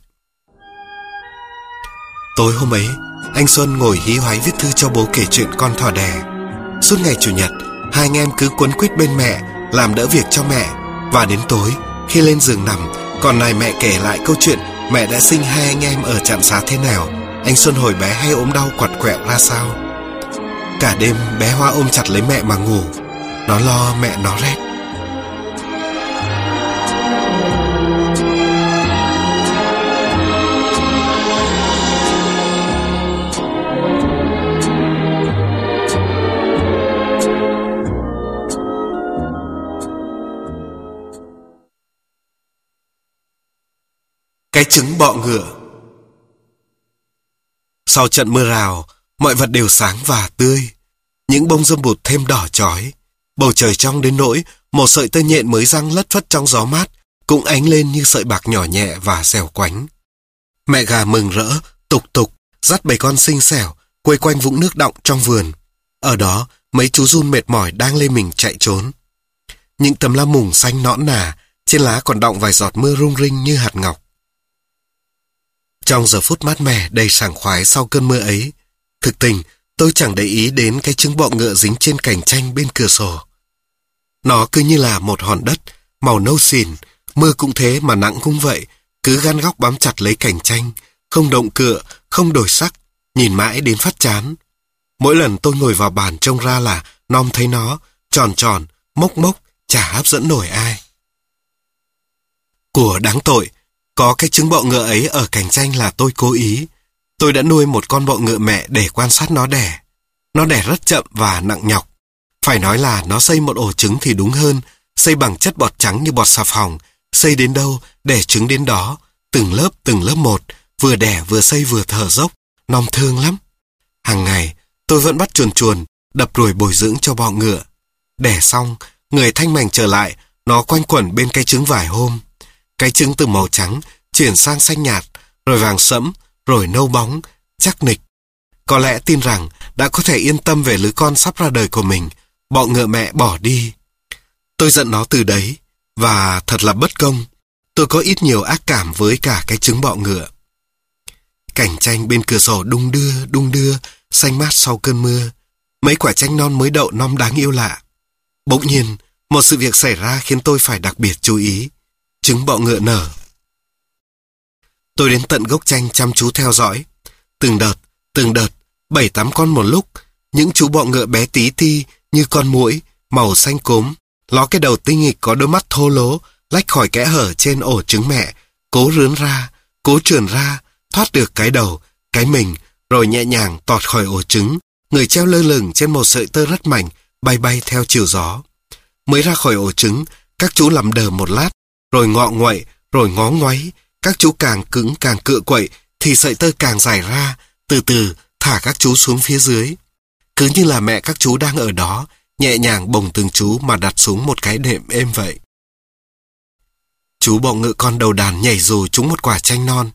Speaker 1: Tối hôm ấy, anh Xuân ngồi hí hoáy viết thư cho bố kể chuyện con thỏ đẻ. Suốt ngày Chủ nhật, hai anh em cứ quấn quýt bên mẹ, làm đỡ việc cho mẹ. Và đến tối, khi lên giường nằm, còn này mẹ kể lại câu chuyện mẹ đã sinh hai anh em ở trạm xá thế nào. Anh Xuân hồi bé hay ốm đau quặt quẹo ra sao. Cả đêm bé Hoa ôm chặt lấy mẹ mà ngủ. Nó lo mẹ nó rét. Cái trứng bọ ngựa Sau trận mưa rào, mọi vật đều sáng và tươi. Những bông dâm bụt thêm đỏ chói. Bầu trời trong đến nỗi một sợi tơ nhện mới răng lất phất trong gió mát cũng ánh lên như sợi bạc nhỏ nhẹ và dẻo quánh. Mẹ gà mừng rỡ, tục tục, dắt bầy con xinh xẻo, quây quanh vũng nước động trong vườn. Ở đó, mấy chú run mệt mỏi đang lên mình chạy trốn. Những tấm lá mùng xanh nõn nà, trên lá còn đọng vài giọt mưa rung rinh như hạt ngọc. Trong giờ phút mát mẻ đầy sảng khoái sau cơn mưa ấy, thực tình tôi chẳng để ý đến cái trứng bọ ngựa dính trên cành tranh bên cửa sổ. Nó cứ như là một hòn đất, màu nâu xỉn mưa cũng thế mà nặng cũng vậy, cứ gan góc bám chặt lấy cành tranh, không động cựa, không đổi sắc, nhìn mãi đến phát chán. Mỗi lần tôi ngồi vào bàn trông ra là nom thấy nó, tròn tròn, mốc mốc, chả hấp dẫn nổi ai. Của đáng tội, có cái trứng bọ ngựa ấy ở cành tranh là tôi cố ý. Tôi đã nuôi một con bọ ngựa mẹ để quan sát nó đẻ. Nó đẻ rất chậm và nặng nhọc. Phải nói là nó xây một ổ trứng thì đúng hơn, xây bằng chất bọt trắng như bọt xà phòng, xây đến đâu, đẻ trứng đến đó, từng lớp từng lớp một, vừa đẻ vừa xây vừa thở dốc, nom thương lắm. Hàng ngày, tôi vẫn bắt chuồn chuồn, đập ruồi bồi dưỡng cho bọ ngựa. Đẻ xong, người thanh mảnh trở lại, nó quanh quẩn bên cái trứng vài hôm. Cái trứng từ màu trắng chuyển sang xanh nhạt, rồi vàng sẫm, rồi nâu bóng, chắc nịch. Có lẽ tin rằng đã có thể yên tâm về lứa con sắp ra đời của mình, bọ ngựa mẹ bỏ đi. Tôi giận nó từ đấy, và thật là bất công. Tôi có ít nhiều ác cảm với cả cái trứng bọ ngựa. Cảnh tranh bên cửa sổ đung đưa, đung đưa, xanh mát sau cơn mưa. Mấy quả chanh non mới đậu non đáng yêu lạ. Bỗng nhiên, một sự việc xảy ra khiến tôi phải đặc biệt chú ý trứng bọ ngựa nở. Tôi đến tận gốc chanh chăm chú theo dõi. Từng đợt, từng đợt, bảy tám con một lúc, những chú bọ ngựa bé tí ti như con muỗi, màu xanh cốm, ló cái đầu tinh nghịch có đôi mắt thô lố, lách khỏi kẽ hở trên ổ trứng mẹ, cố rướn ra, cố trườn ra, thoát được cái đầu, cái mình, rồi nhẹ nhàng tọt khỏi ổ trứng, người treo lơ lửng trên một sợi tơ rất mảnh, bay bay theo chiều gió. Mới ra khỏi ổ trứng, các chú lầm đờ một lát, rồi ngọ nguậy, rồi ngó ngoáy. Các chú càng cứng càng cựa quậy, thì sợi tơ càng dài ra, từ từ thả các chú xuống phía dưới. Cứ như là mẹ các chú đang ở đó, nhẹ nhàng bồng từng chú mà đặt xuống một cái đệm êm vậy. Chú bọ ngựa con đầu đàn nhảy dù trúng một quả chanh non.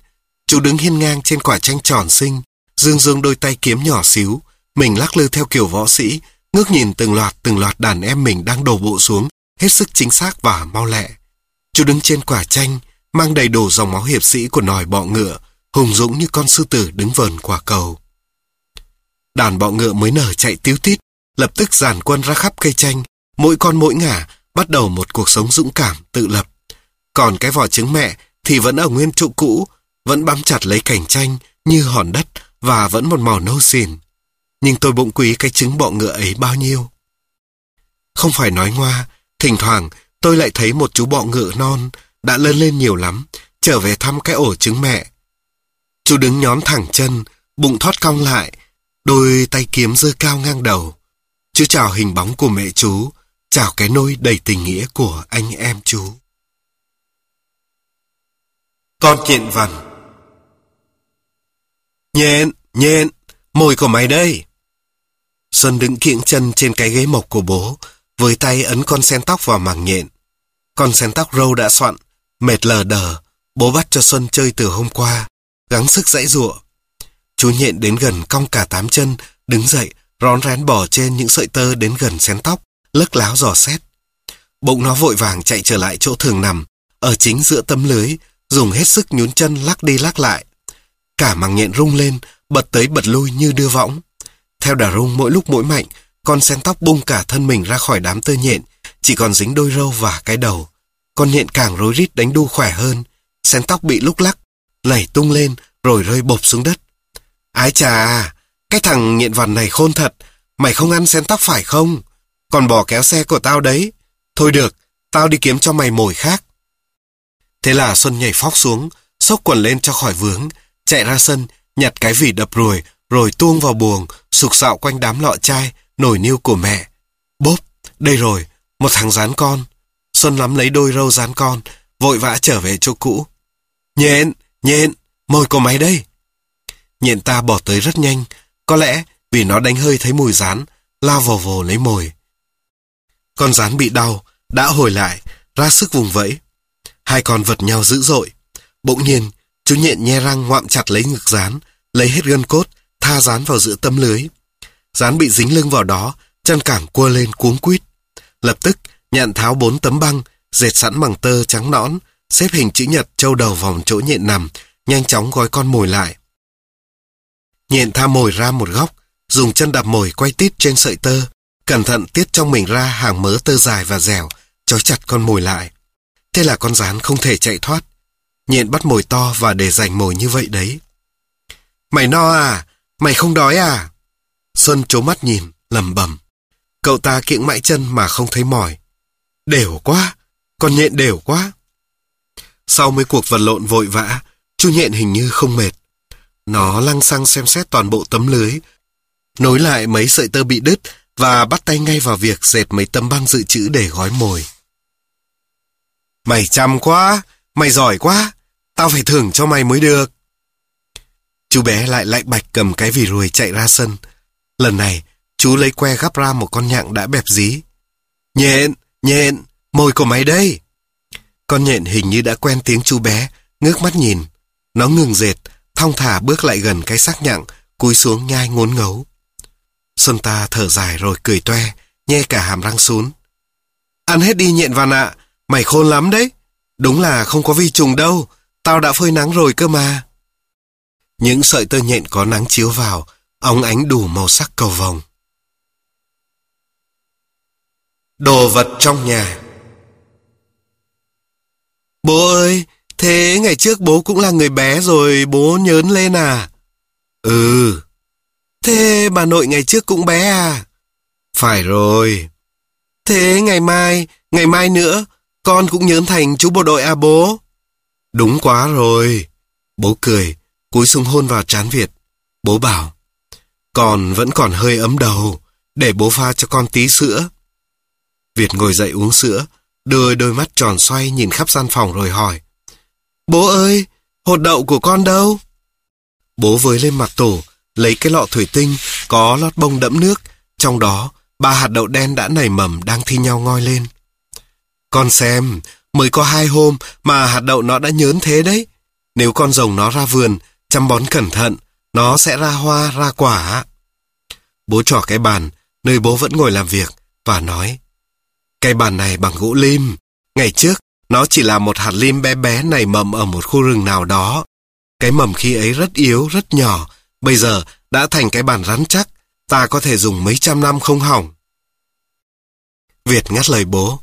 Speaker 1: Chú đứng hiên ngang trên quả chanh tròn xinh, dương dương đôi tay kiếm nhỏ xíu, mình lắc lư theo kiểu võ sĩ, ngước nhìn từng loạt từng loạt đàn em mình đang đổ bộ xuống, hết sức chính xác và mau lẹ. Chú đứng trên quả chanh, mang đầy đủ dòng máu hiệp sĩ của nòi bọ ngựa, hùng dũng như con sư tử đứng vờn quả cầu. Đàn bọ ngựa mới nở chạy tíu tít, lập tức dàn quân ra khắp cây chanh, mỗi con mỗi ngả, bắt đầu một cuộc sống dũng cảm, tự lập. Còn cái vỏ trứng mẹ thì vẫn ở nguyên trụ cũ, vẫn bám chặt lấy cành chanh như hòn đất và vẫn một màu nâu xỉn. Nhưng tôi bụng quý cái trứng bọ ngựa ấy bao nhiêu. Không phải nói ngoa, thỉnh thoảng tôi lại thấy một chú bọ ngựa non đã lớn lên nhiều lắm, trở về thăm cái ổ trứng mẹ. Chú đứng nhón thẳng chân, bụng thoát cong lại, đôi tay kiếm giơ cao ngang đầu. Chú chào hình bóng của mẹ chú, chào cái nôi đầy tình nghĩa của anh em chú. Con kiện văn Nhện, nhện, mồi của mày đây. Xuân đứng kiễng chân trên cái ghế mộc của bố, với tay ấn con sen tóc vào màng nhện. Con sen tóc râu đã soạn, mệt lờ đờ, bố bắt cho Xuân chơi từ hôm qua, gắng sức dãy giụa. Chú nhện đến gần cong cả tám chân, đứng dậy, rón rén bò trên những sợi tơ đến gần sen tóc, lấc láo dò xét. Bụng nó vội vàng chạy trở lại chỗ thường nằm, ở chính giữa tấm lưới, dùng hết sức nhún chân lắc đi lắc lại. Cả màng nhện rung lên, bật tới bật lui như đưa võng. Theo đà rung mỗi lúc mỗi mạnh, con sen tóc bung cả thân mình ra khỏi đám tơ nhện, chỉ còn dính đôi râu và cái đầu. Con nhện càng rối rít đánh đu khỏe hơn, sen tóc bị lúc lắc, lẩy tung lên rồi rơi bộp xuống đất. Ái chà, cái thằng nhện vằn này khôn thật, mày không ăn sen tóc phải không? Còn bỏ kéo xe của tao đấy. Thôi được, tao đi kiếm cho mày mồi khác. Thế là Xuân nhảy phóc xuống, xốc quần lên cho khỏi vướng, chạy ra sân, nhặt cái vỉ đập ruồi, rồi tuông vào buồng, sục sạo quanh đám lọ chai, nổi niêu của mẹ. Bốp, đây rồi, một thằng rán con. Xuân lắm lấy đôi râu rán con, vội vã trở về chỗ cũ. Nhện, nhện, mồi của mày đây. Nhện ta bỏ tới rất nhanh, có lẽ vì nó đánh hơi thấy mùi rán, lao vồ vồ lấy mồi. Con rán bị đau, đã hồi lại, ra sức vùng vẫy. Hai con vật nhau dữ dội. Bỗng nhiên, chú nhện nhe răng ngoạm chặt lấy ngực rán, lấy hết gân cốt, tha rán vào giữa tấm lưới dán bị dính lưng vào đó, chân cẳng cua lên cuống quýt. Lập tức, nhạn tháo bốn tấm băng, dệt sẵn bằng tơ trắng nõn, xếp hình chữ nhật trâu đầu vòng chỗ nhện nằm, nhanh chóng gói con mồi lại. Nhện tha mồi ra một góc, dùng chân đạp mồi quay tít trên sợi tơ, cẩn thận tiết trong mình ra hàng mớ tơ dài và dẻo, trói chặt con mồi lại. Thế là con rán không thể chạy thoát. Nhện bắt mồi to và để dành mồi như vậy đấy. Mày no à? Mày không đói à? Xuân trố mắt nhìn, lầm bầm. Cậu ta kiễng mãi chân mà không thấy mỏi. Đều quá, con nhện đều quá. Sau mấy cuộc vật lộn vội vã, chú nhện hình như không mệt. Nó lăng xăng xem xét toàn bộ tấm lưới, nối lại mấy sợi tơ bị đứt và bắt tay ngay vào việc dệt mấy tấm băng dự trữ để gói mồi. Mày chăm quá, mày giỏi quá, tao phải thưởng cho mày mới được. Chú bé lại lạnh bạch cầm cái vỉ ruồi chạy ra sân. Lần này, chú lấy que gắp ra một con nhặng đã bẹp dí. Nhện, nhện, mồi của mày đây. Con nhện hình như đã quen tiếng chú bé, ngước mắt nhìn. Nó ngừng dệt, thong thả bước lại gần cái xác nhặng, cúi xuống nhai ngốn ngấu. Xuân ta thở dài rồi cười toe, nhe cả hàm răng xuống. Ăn hết đi nhện vàn ạ, mày khôn lắm đấy. Đúng là không có vi trùng đâu, tao đã phơi nắng rồi cơ mà. Những sợi tơ nhện có nắng chiếu vào, óng ánh đủ màu sắc cầu vồng. Đồ vật trong nhà Bố ơi, thế ngày trước bố cũng là người bé rồi bố nhớn lên à? Ừ. Thế bà nội ngày trước cũng bé à? Phải rồi. Thế ngày mai, ngày mai nữa, con cũng nhớn thành chú bộ đội à bố? Đúng quá rồi. Bố cười, cúi xuống hôn vào trán Việt. Bố bảo, con vẫn còn hơi ấm đầu, để bố pha cho con tí sữa. Việt ngồi dậy uống sữa, đưa đôi mắt tròn xoay nhìn khắp gian phòng rồi hỏi. Bố ơi, hột đậu của con đâu? Bố với lên mặt tủ, lấy cái lọ thủy tinh có lót bông đẫm nước, trong đó ba hạt đậu đen đã nảy mầm đang thi nhau ngoi lên. Con xem, mới có hai hôm mà hạt đậu nó đã nhớn thế đấy. Nếu con rồng nó ra vườn, chăm bón cẩn thận, nó sẽ ra hoa, ra quả. Bố trỏ cái bàn, nơi bố vẫn ngồi làm việc, và nói, cái bàn này bằng gỗ lim. Ngày trước, nó chỉ là một hạt lim bé bé nảy mầm ở một khu rừng nào đó. Cái mầm khi ấy rất yếu, rất nhỏ, bây giờ đã thành cái bàn rắn chắc, ta có thể dùng mấy trăm năm không hỏng. Việt ngắt lời bố.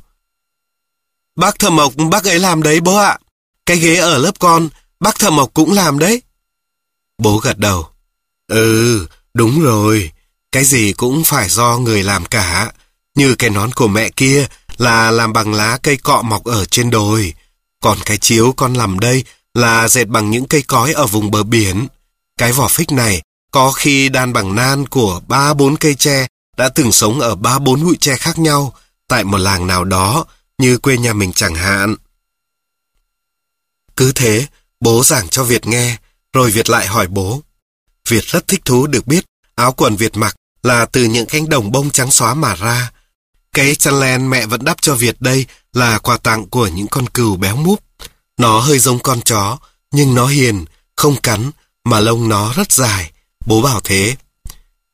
Speaker 1: Bác Thợ Mộc, bác ấy làm đấy bố ạ. Cái ghế ở lớp con, bác Thợ Mộc cũng làm đấy. Bố gật đầu. Ừ, đúng rồi. Cái gì cũng phải do người làm cả. Như cái nón của mẹ kia là làm bằng lá cây cọ mọc ở trên đồi. Còn cái chiếu con làm đây là dệt bằng những cây cói ở vùng bờ biển. Cái vỏ phích này có khi đan bằng nan của ba bốn cây tre đã từng sống ở ba bốn bụi tre khác nhau tại một làng nào đó như quê nhà mình chẳng hạn. Cứ thế, bố giảng cho Việt nghe, rồi Việt lại hỏi bố. Việt rất thích thú được biết áo quần Việt mặc là từ những cánh đồng bông trắng xóa mà ra. Cái chăn len mẹ vẫn đắp cho Việt đây là quà tặng của những con cừu béo múp. Nó hơi giống con chó, nhưng nó hiền, không cắn, mà lông nó rất dài. Bố bảo thế.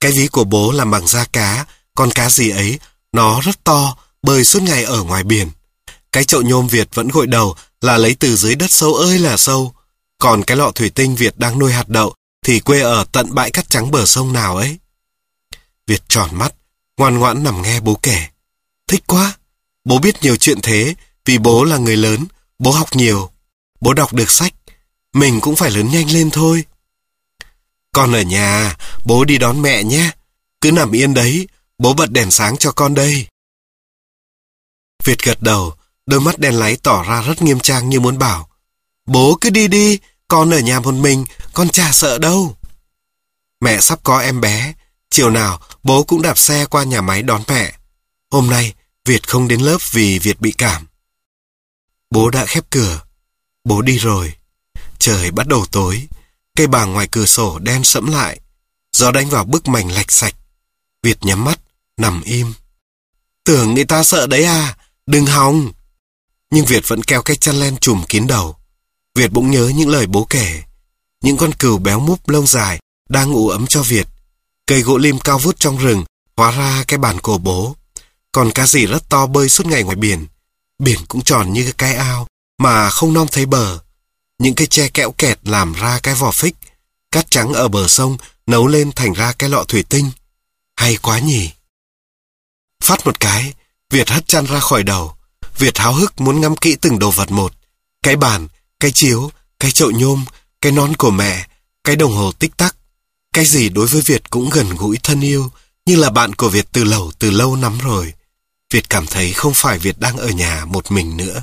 Speaker 1: Cái ví của bố làm bằng da cá, con cá gì ấy, nó rất to, bơi suốt ngày ở ngoài biển. Cái chậu nhôm Việt vẫn gội đầu là lấy từ dưới đất sâu ơi là sâu. Còn cái lọ thủy tinh Việt đang nuôi hạt đậu thì quê ở tận bãi cát trắng bờ sông nào ấy. Việt tròn mắt, ngoan ngoãn nằm nghe bố kể. Thích quá, bố biết nhiều chuyện thế vì bố là người lớn, bố học nhiều, bố đọc được sách, mình cũng phải lớn nhanh lên thôi. Con ở nhà, bố đi đón mẹ nhé. Cứ nằm yên đấy, bố bật đèn sáng cho con đây. Việt gật đầu, đôi mắt đen láy tỏ ra rất nghiêm trang như muốn bảo. Bố cứ đi đi, con ở nhà một mình, con chả sợ đâu. Mẹ sắp có em bé, chiều nào bố cũng đạp xe qua nhà máy đón mẹ. Hôm nay, Việt không đến lớp vì Việt bị cảm. Bố đã khép cửa, bố đi rồi. Trời bắt đầu tối, cây bàng ngoài cửa sổ đen sẫm lại, gió đánh vào bức mảnh lạch sạch. Việt nhắm mắt, nằm im. Tưởng người ta sợ đấy à, đừng hòng. Nhưng Việt vẫn kéo cái chăn len trùm kín đầu. Việt bỗng nhớ những lời bố kể. Những con cừu béo múp lông dài đang ủ ấm cho Việt. Cây gỗ lim cao vút trong rừng hóa ra cái bàn cổ bố. Còn cá gì rất to bơi suốt ngày ngoài biển. Biển cũng tròn như cái ao mà không non thấy bờ. Những cây tre kẽo kẹt làm ra cái vỏ phích. Cát trắng ở bờ sông nấu lên thành ra cái lọ thủy tinh. Hay quá nhỉ. Phát một cái, Việt hất chăn ra khỏi đầu. Việt háo hức muốn ngắm kỹ từng đồ vật một. Cái bàn, cái chiếu, cái chậu nhôm, cái nón của mẹ, cái đồng hồ tích tắc. Cái gì đối với Việt cũng gần gũi thân yêu, như là bạn của Việt từ lâu từ lâu lắm rồi. Việt cảm thấy không phải Việt đang ở nhà một mình nữa.